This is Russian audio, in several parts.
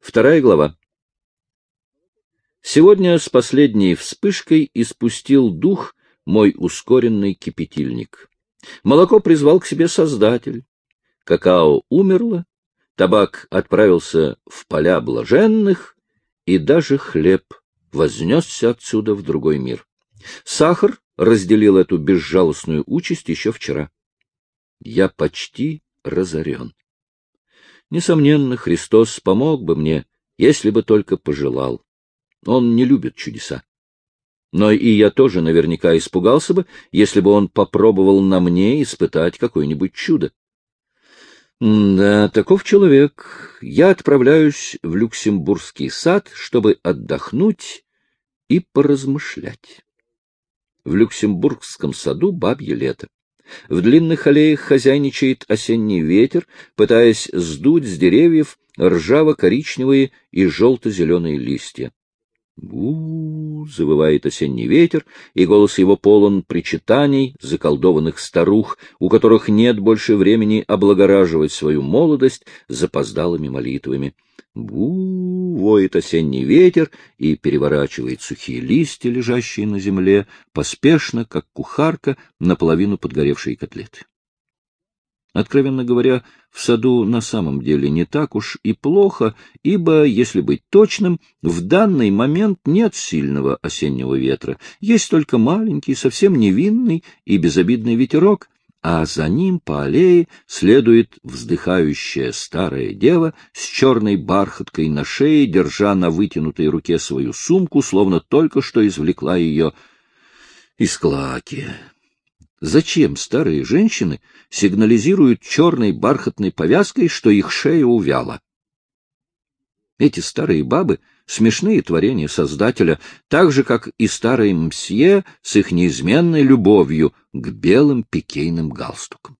Вторая глава. Сегодня с последней вспышкой испустил дух мой ускоренный кипятильник. Молоко призвал к себе Создатель. Какао умерло, табак отправился в поля блаженных, и даже хлеб вознесся отсюда в другой мир. Сахар разделил эту безжалостную участь еще вчера. Я почти разорен. Несомненно, Христос помог бы мне, если бы только пожелал. Он не любит чудеса. Но и я тоже наверняка испугался бы, если бы он попробовал на мне испытать какое-нибудь чудо. Да, таков человек. Я отправляюсь в Люксембургский сад, чтобы отдохнуть и поразмышлять. В Люксембургском саду бабье лето. В длинных аллеях хозяйничает осенний ветер, пытаясь сдуть с деревьев ржаво-коричневые и желто-зеленые листья. Бу завывает осенний ветер, и голос его полон причитаний заколдованных старух, у которых нет больше времени облагораживать свою молодость запоздалыми молитвами. Бу, воет осенний ветер и переворачивает сухие листья, лежащие на земле, поспешно, как кухарка, наполовину подгоревшие котлеты. Откровенно говоря, в саду на самом деле не так уж и плохо, ибо, если быть точным, в данный момент нет сильного осеннего ветра, есть только маленький, совсем невинный и безобидный ветерок, а за ним по аллее следует вздыхающая старая дева с черной бархаткой на шее, держа на вытянутой руке свою сумку, словно только что извлекла ее из клаки. Зачем старые женщины сигнализируют черной бархатной повязкой, что их шея увяла? Эти старые бабы — смешные творения Создателя, так же, как и старый мсье с их неизменной любовью к белым пикейным галстукам.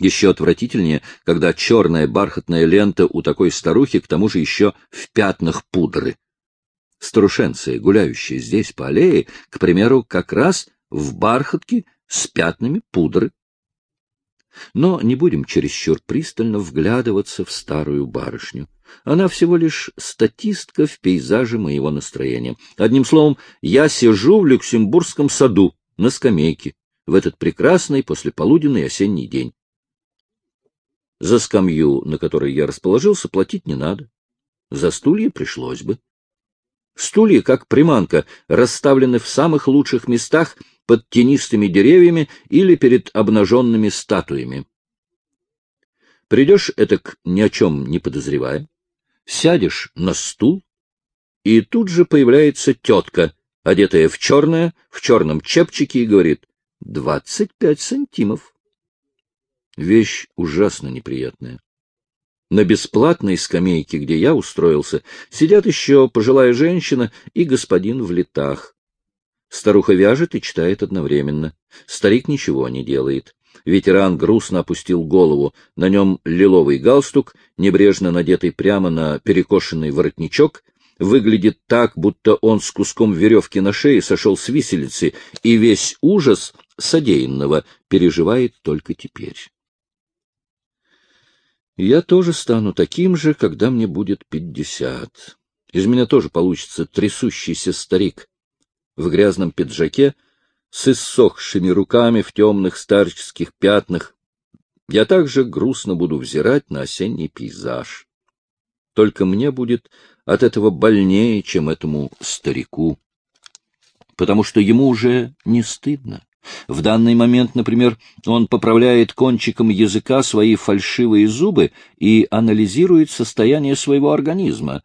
Еще отвратительнее, когда черная бархатная лента у такой старухи, к тому же еще в пятнах пудры. Старушенция, гуляющая здесь по аллее, к примеру, как раз в бархатке с пятнами пудры. Но не будем чересчур пристально вглядываться в старую барышню. Она всего лишь статистка в пейзаже моего настроения. Одним словом, я сижу в Люксембургском саду на скамейке в этот прекрасный послеполуденный осенний день. За скамью, на которой я расположился, платить не надо. За стулья пришлось бы. Стулья, как приманка, расставлены в самых лучших местах под тенистыми деревьями или перед обнаженными статуями. Придешь этак ни о чем не подозревая, сядешь на стул, и тут же появляется тетка, одетая в черное, в черном чепчике, и говорит «двадцать пять сантимов». Вещь ужасно неприятная. На бесплатной скамейке, где я устроился, сидят еще пожилая женщина и господин в летах. Старуха вяжет и читает одновременно. Старик ничего не делает. Ветеран грустно опустил голову. На нем лиловый галстук, небрежно надетый прямо на перекошенный воротничок, выглядит так, будто он с куском веревки на шее сошел с виселицы, и весь ужас содеянного переживает только теперь. Я тоже стану таким же, когда мне будет пятьдесят. Из меня тоже получится трясущийся старик в грязном пиджаке, с иссохшими руками в темных старческих пятнах. Я также грустно буду взирать на осенний пейзаж. Только мне будет от этого больнее, чем этому старику, потому что ему уже не стыдно. В данный момент, например, он поправляет кончиком языка свои фальшивые зубы и анализирует состояние своего организма.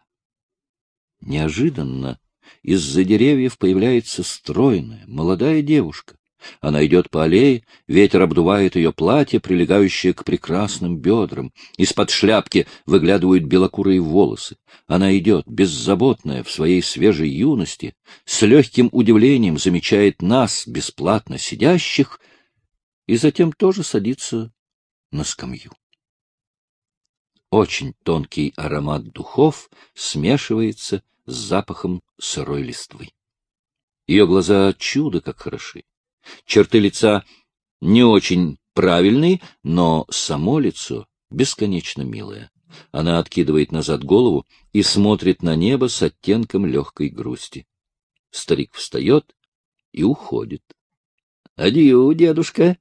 Неожиданно из-за деревьев появляется стройная, молодая девушка. Она идет по аллее, ветер обдувает ее платье, прилегающее к прекрасным бедрам. Из-под шляпки выглядывают белокурые волосы. Она идет, беззаботная в своей свежей юности, с легким удивлением замечает нас, бесплатно сидящих, и затем тоже садится на скамью. Очень тонкий аромат духов смешивается с запахом сырой листвы. Ее глаза чудо как хороши. Черты лица не очень правильные, но само лицо бесконечно милое. Она откидывает назад голову и смотрит на небо с оттенком легкой грусти. Старик встает и уходит. — Адью, дедушка!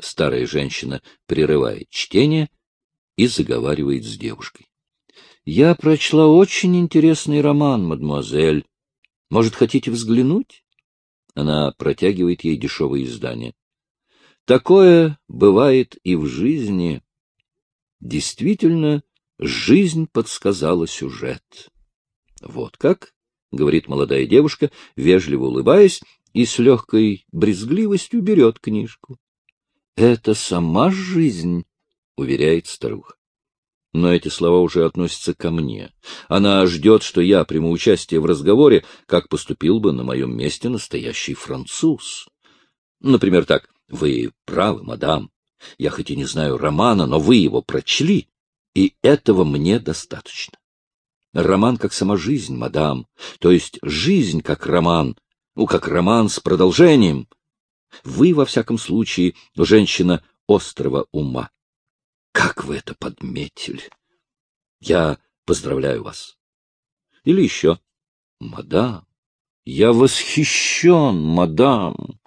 Старая женщина прерывает чтение и заговаривает с девушкой. — Я прочла очень интересный роман, мадемуазель. Может, хотите взглянуть? Она протягивает ей дешевое издание. Такое бывает и в жизни. Действительно, жизнь подсказала сюжет. Вот как, — говорит молодая девушка, вежливо улыбаясь, и с легкой брезгливостью берет книжку. — Это сама жизнь, — уверяет старуха. Но эти слова уже относятся ко мне. Она ждет, что я приму участие в разговоре, как поступил бы на моем месте настоящий француз. Например, так. Вы правы, мадам. Я хоть и не знаю романа, но вы его прочли, и этого мне достаточно. Роман как сама жизнь, мадам, то есть жизнь как роман, ну, как роман с продолжением. Вы, во всяком случае, женщина острого ума. Как вы это подметили! Я поздравляю вас. Или еще. Мадам, я восхищен, мадам.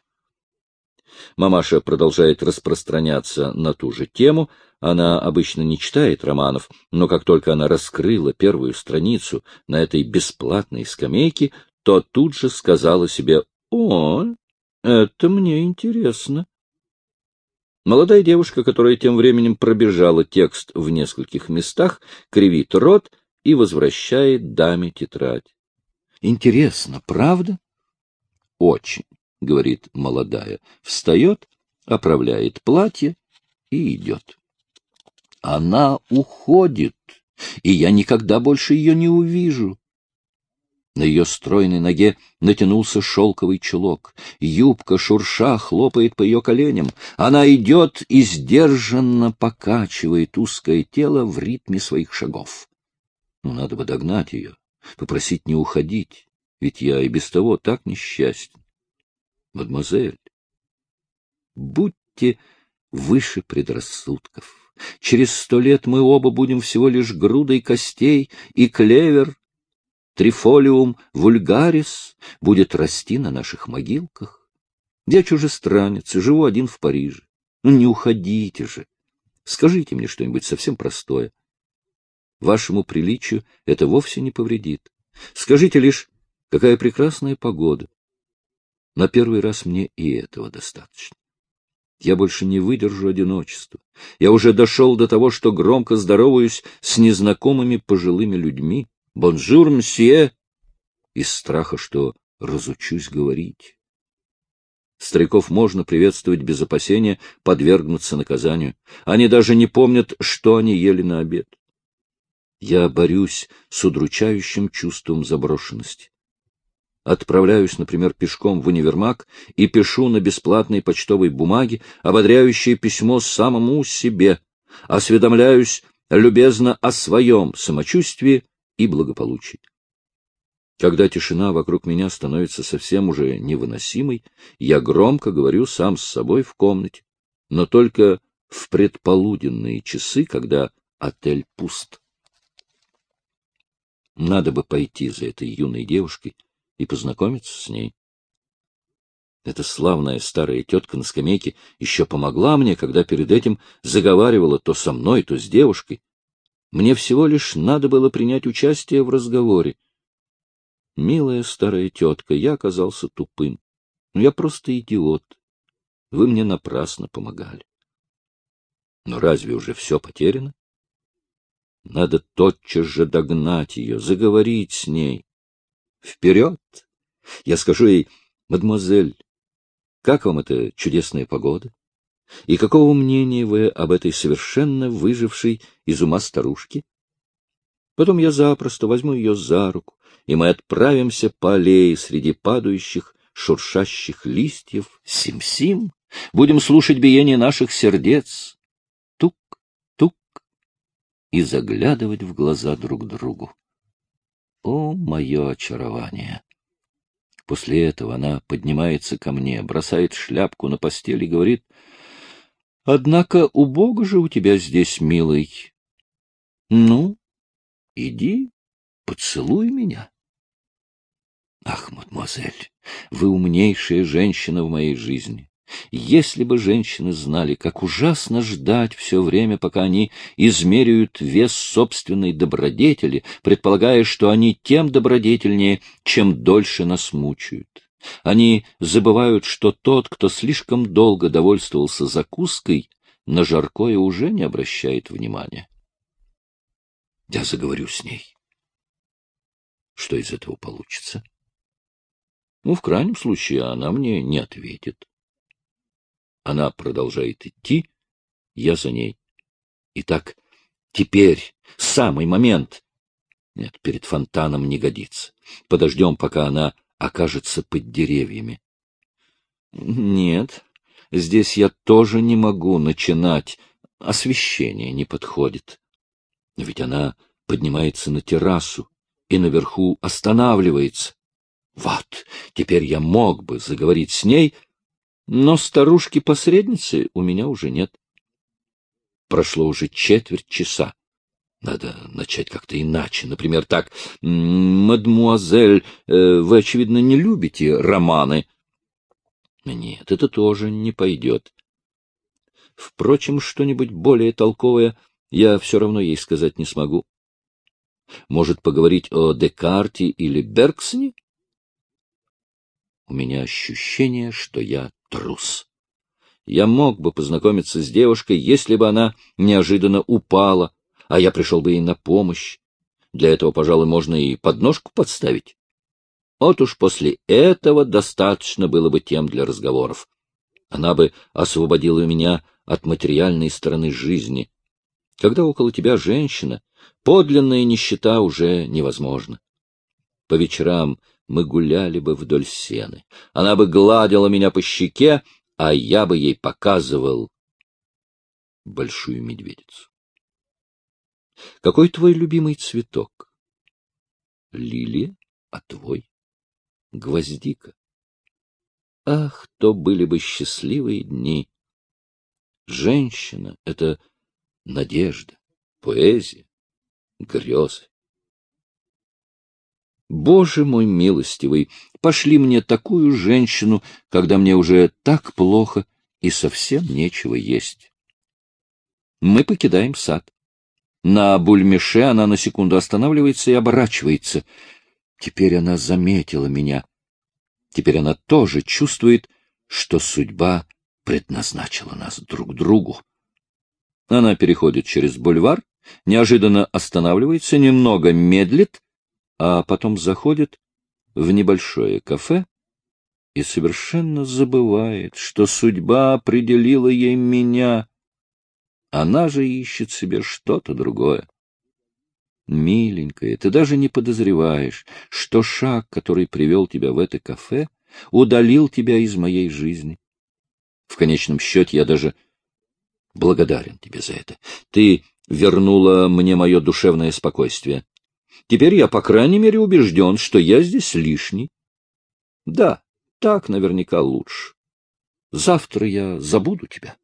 Мамаша продолжает распространяться на ту же тему. Она обычно не читает романов, но как только она раскрыла первую страницу на этой бесплатной скамейке, то тут же сказала себе «О, это мне интересно». Молодая девушка, которая тем временем пробежала текст в нескольких местах, кривит рот и возвращает даме тетрадь. Интересно, правда? Очень. — говорит молодая, встает, оправляет платье и идет. Она уходит, и я никогда больше ее не увижу. На ее стройной ноге натянулся шелковый чулок. Юбка, шурша, хлопает по ее коленям. Она идет и сдержанно покачивает узкое тело в ритме своих шагов. Ну, надо бы догнать ее, попросить не уходить, ведь я и без того так несчастен мадемуазель. Будьте выше предрассудков. Через сто лет мы оба будем всего лишь грудой костей, и клевер, трифолиум вульгарис, будет расти на наших могилках. Я чужестранец и живу один в Париже. Ну, не уходите же. Скажите мне что-нибудь совсем простое. Вашему приличию это вовсе не повредит. Скажите лишь, какая прекрасная погода. На первый раз мне и этого достаточно. Я больше не выдержу одиночества. Я уже дошел до того, что громко здороваюсь с незнакомыми пожилыми людьми. «Бонжур, мсье!» Из страха, что разучусь говорить. Стариков можно приветствовать без опасения подвергнуться наказанию. Они даже не помнят, что они ели на обед. Я борюсь с удручающим чувством заброшенности. Отправляюсь, например, пешком в универмаг и пишу на бесплатной почтовой бумаге ободряющее письмо самому себе, осведомляюсь любезно о своем самочувствии и благополучии. Когда тишина вокруг меня становится совсем уже невыносимой, я громко говорю сам с собой в комнате, но только в предполуденные часы, когда отель пуст. Надо бы пойти за этой юной девушкой и познакомиться с ней. Эта славная старая тетка на скамейке еще помогла мне, когда перед этим заговаривала то со мной, то с девушкой. Мне всего лишь надо было принять участие в разговоре. Милая старая тетка, я оказался тупым. Но я просто идиот. Вы мне напрасно помогали. Но разве уже все потеряно? Надо тотчас же догнать ее, заговорить с ней. Вперед! Я скажу ей, мадемуазель, как вам эта чудесная погода? И какого мнения вы об этой совершенно выжившей из ума старушке? Потом я запросто возьму ее за руку, и мы отправимся по аллее среди падающих, шуршащих листьев. Сим-сим, будем слушать биение наших сердец. Тук-тук. И заглядывать в глаза друг другу. О, мое очарование! После этого она поднимается ко мне, бросает шляпку на постель и говорит, «Однако убого же у тебя здесь, милый. — Ну, иди, поцелуй меня. Ах, мадемуазель, вы умнейшая женщина в моей жизни. Если бы женщины знали, как ужасно ждать все время, пока они измеряют вес собственной добродетели, предполагая, что они тем добродетельнее, чем дольше нас мучают. Они забывают, что тот, кто слишком долго довольствовался закуской, на жаркое уже не обращает внимания. Я заговорю с ней. Что из этого получится? Ну, в крайнем случае, она мне не ответит. Она продолжает идти, я за ней. Итак, теперь самый момент. Нет, перед фонтаном не годится. Подождем, пока она окажется под деревьями. Нет, здесь я тоже не могу начинать. Освещение не подходит. Ведь она поднимается на террасу и наверху останавливается. Вот, теперь я мог бы заговорить с ней, но старушки-посредницы у меня уже нет. Прошло уже четверть часа. Надо начать как-то иначе. Например, так. «Мадмуазель, э, вы, очевидно, не любите романы?» Нет, это тоже не пойдет. Впрочем, что-нибудь более толковое я все равно ей сказать не смогу. Может, поговорить о Декарте или Бергсне? У меня ощущение, что я трус. Я мог бы познакомиться с девушкой, если бы она неожиданно упала, а я пришел бы ей на помощь. Для этого, пожалуй, можно и подножку подставить. Вот уж после этого достаточно было бы тем для разговоров. Она бы освободила меня от материальной стороны жизни. Когда около тебя женщина, подлинная нищета уже невозможна. По вечерам мы гуляли бы вдоль сены. Она бы гладила меня по щеке, а я бы ей показывал большую медведицу. Какой твой любимый цветок? Лилия, а твой? Гвоздика. Ах, то были бы счастливые дни! Женщина — это надежда, поэзия, грезы. Боже мой милостивый, пошли мне такую женщину, когда мне уже так плохо и совсем нечего есть. Мы покидаем сад. На бульмеше она на секунду останавливается и оборачивается. Теперь она заметила меня. Теперь она тоже чувствует, что судьба предназначила нас друг другу. Она переходит через бульвар, неожиданно останавливается, немного медлит, а потом заходит в небольшое кафе и совершенно забывает, что судьба определила ей меня, она же ищет себе что-то другое. Миленькая, ты даже не подозреваешь, что шаг, который привел тебя в это кафе, удалил тебя из моей жизни. В конечном счете я даже благодарен тебе за это. Ты вернула мне мое душевное спокойствие. Теперь я, по крайней мере, убежден, что я здесь лишний. Да, так наверняка лучше. Завтра я забуду тебя.